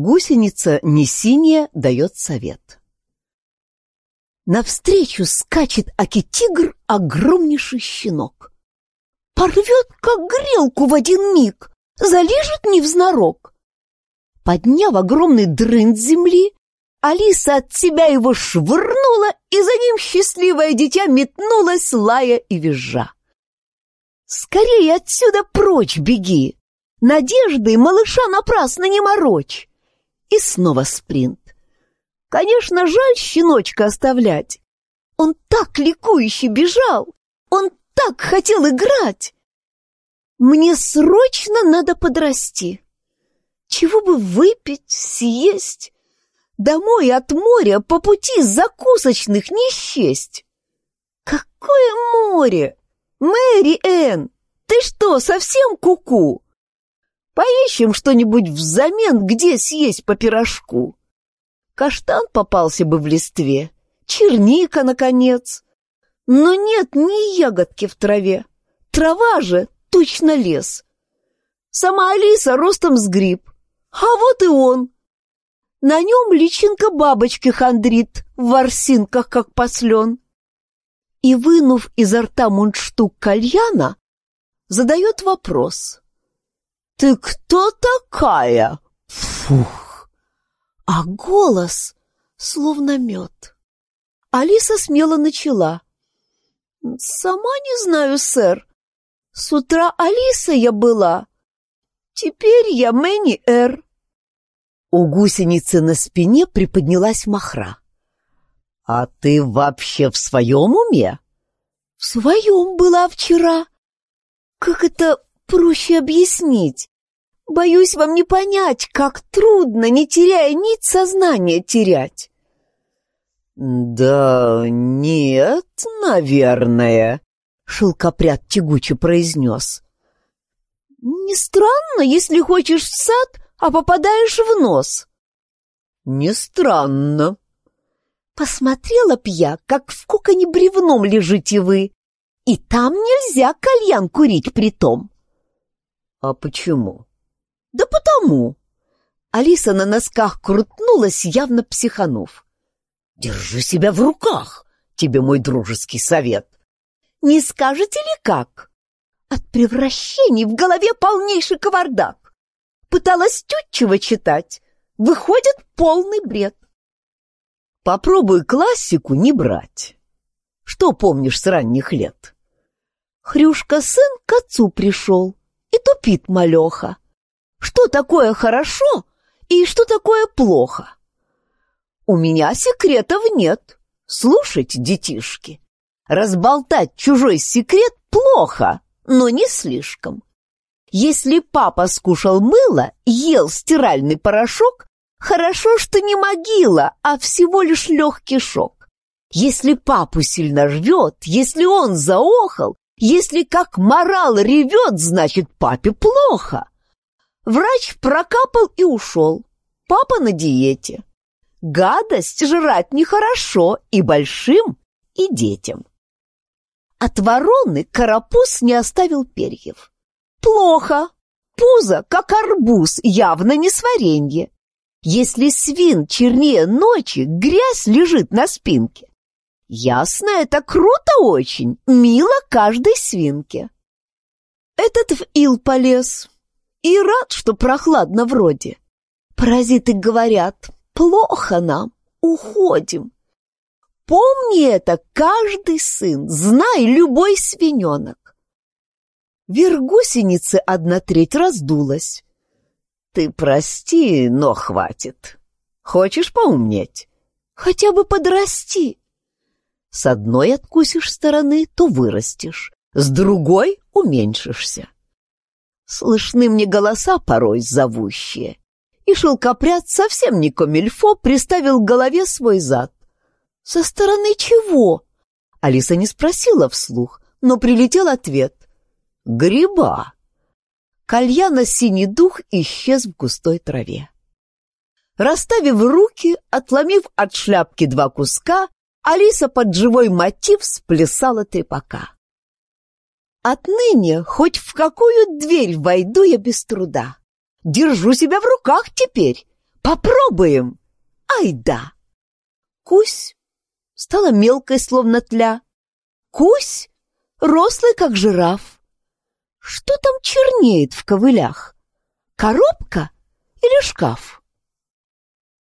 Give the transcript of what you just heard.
Гусеница не синяя дает совет. Навстречу скачет аки-тигр огромнейший щенок. Порвет, как грелку в один миг, залежет невзнорок. Подняв огромный дрын земли, Алиса от себя его швырнула, и за ним счастливое дитя метнулось, лая и визжа. «Скорее отсюда прочь беги! Надежды малыша напрасно не морочь!» И снова спринт. Конечно, жаль щеночка оставлять. Он так ликующе бежал, он так хотел играть. Мне срочно надо подрасти. Чего бы выпить, съесть? Домой от моря по пути закусочных не счесть. Какое море! Мэри Энн, ты что, совсем куку? -ку? Поищем что-нибудь взамен, где съесть по пирожку. Каштан попался бы в листве, черника, наконец. Но нет ни ягодки в траве. Трава же точно лес. Сама Алиса ростом с гриб. А вот и он. На нем личинка бабочки хандрит в ворсинках, как послен. И, вынув изо рта мундштук кальяна, задает вопрос. «Ты кто такая?» Фух! А голос словно мед. Алиса смело начала. «Сама не знаю, сэр. С утра Алиса я была. Теперь я Мэнни Эр». У гусеницы на спине приподнялась махра. «А ты вообще в своем уме?» «В своем была вчера. Как это проще объяснить? Боюсь вам не понять, как трудно, не теряя нить сознания, терять. «Да нет, наверное», — шелкопряд тягуче произнес. «Не странно, если хочешь в сад, а попадаешь в нос?» «Не странно». «Посмотрела б я, как в коконе бревном лежите вы, и там нельзя кальян курить при том». «А почему?» «Да потому!» Алиса на носках крутнулась, явно психанув. «Держи себя в руках, тебе мой дружеский совет!» «Не скажете ли как?» От превращений в голове полнейший кавардак. Пыталась Тютчева читать. Выходит полный бред. Попробуй классику не брать. Что помнишь с ранних лет? Хрюшка сын к отцу пришел и тупит малеха. Что такое хорошо и что такое плохо? У меня секретов нет. Слушайте, детишки, разболтать чужой секрет плохо, но не слишком. Если папа скушал мыло, ел стиральный порошок, хорошо, что не могила, а всего лишь легкий шок. Если папу сильно ждет, если он заохал, если как морал ревет, значит папе плохо. Врач прокапал и ушел. Папа на диете. Гадость жрать нехорошо и большим, и детям. От вороны карапуз не оставил перьев. Плохо. Пузо, как арбуз, явно не с. Если свин чернее ночи, грязь лежит на спинке. Ясно, это круто очень, мило каждой свинке. Этот в ил полез, и рад, что прохладно вроде. Паразиты говорят, плохо нам, уходим. Помни это, каждый сын, знай любой свиненок. Вверх гусеницы одна треть раздулась. Ты прости, но хватит. Хочешь поумнеть? Хотя бы подрасти. С одной откусишь стороны, то вырастешь, с другой уменьшишься. Слышны мне голоса порой зовущие. И шелкопряд совсем не комильфо приставил к голове свой зад. «Со стороны чего?» Алиса не спросила вслух, но прилетел ответ. «Гриба!» Кальяна синий дух исчез в густой траве. Расставив руки, отломив от шляпки два куска, Алиса под живой мотив сплясала трепака. Отныне хоть в какую дверь войду я без труда. Держу себя в руках теперь. Попробуем. Ай да. Кусь стала мелкой, словно тля. Кусь рослый, как жираф. Что там чернеет в ковылях? Коробка или шкаф?